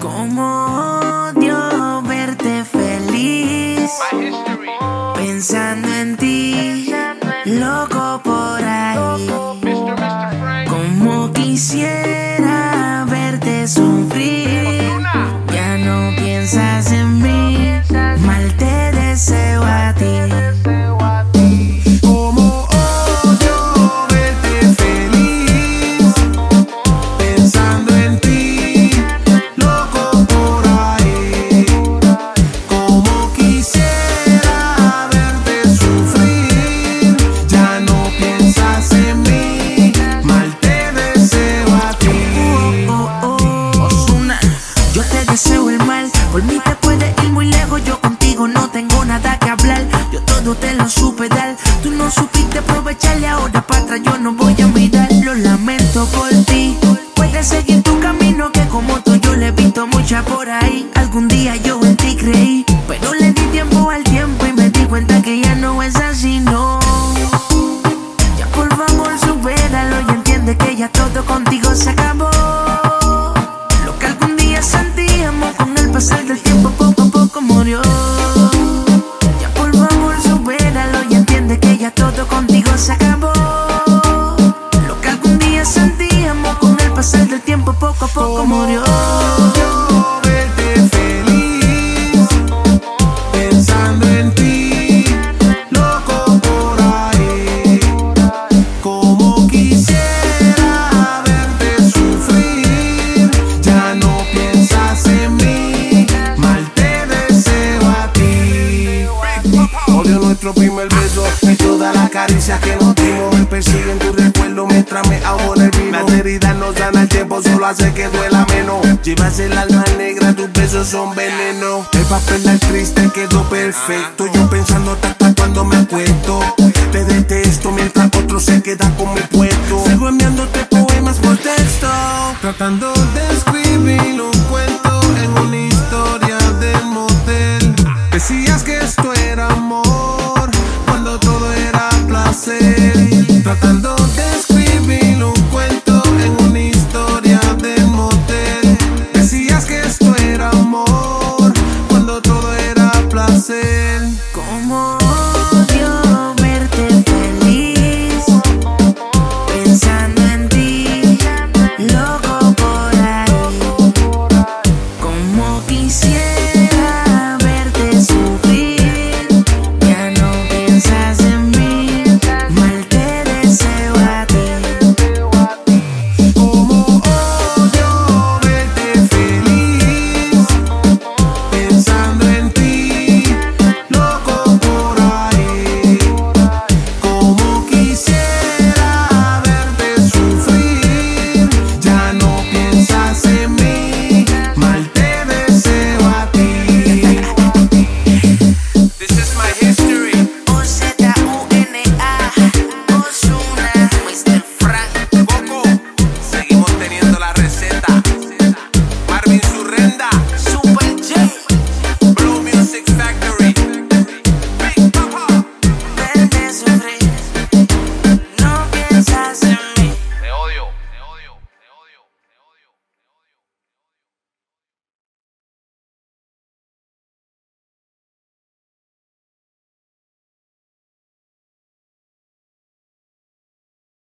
Como Yo todo te lo supe dar. Tú no supiste aprovecharle ahora para atrás. Yo no voy a mirar. Lo lamento por ti. Puedes seguir tu camino que como tú yo le he visto mucha por ahí. Algún día yo en ti creí, pero le di tiempo al tiempo y me di cuenta que ya no es así, no. Ya por favor supéralo y entiende que ya todo contigo se acabó. Odio nuestro primer beso y todas las caricias que nos dimos. Me persiguen tu recuerdo mientras me ahogo en el vino. Las heridas nos dan el tiempo, solo hace que duela menos. Llevas el alma negra, tus besos son veneno. El papel del triste quedó perfecto. Yo pensando hasta cuando me acuesto. Te detesto mientras otro se queda con mi puesto. Sigo enviándote poemas por texto, tratando de say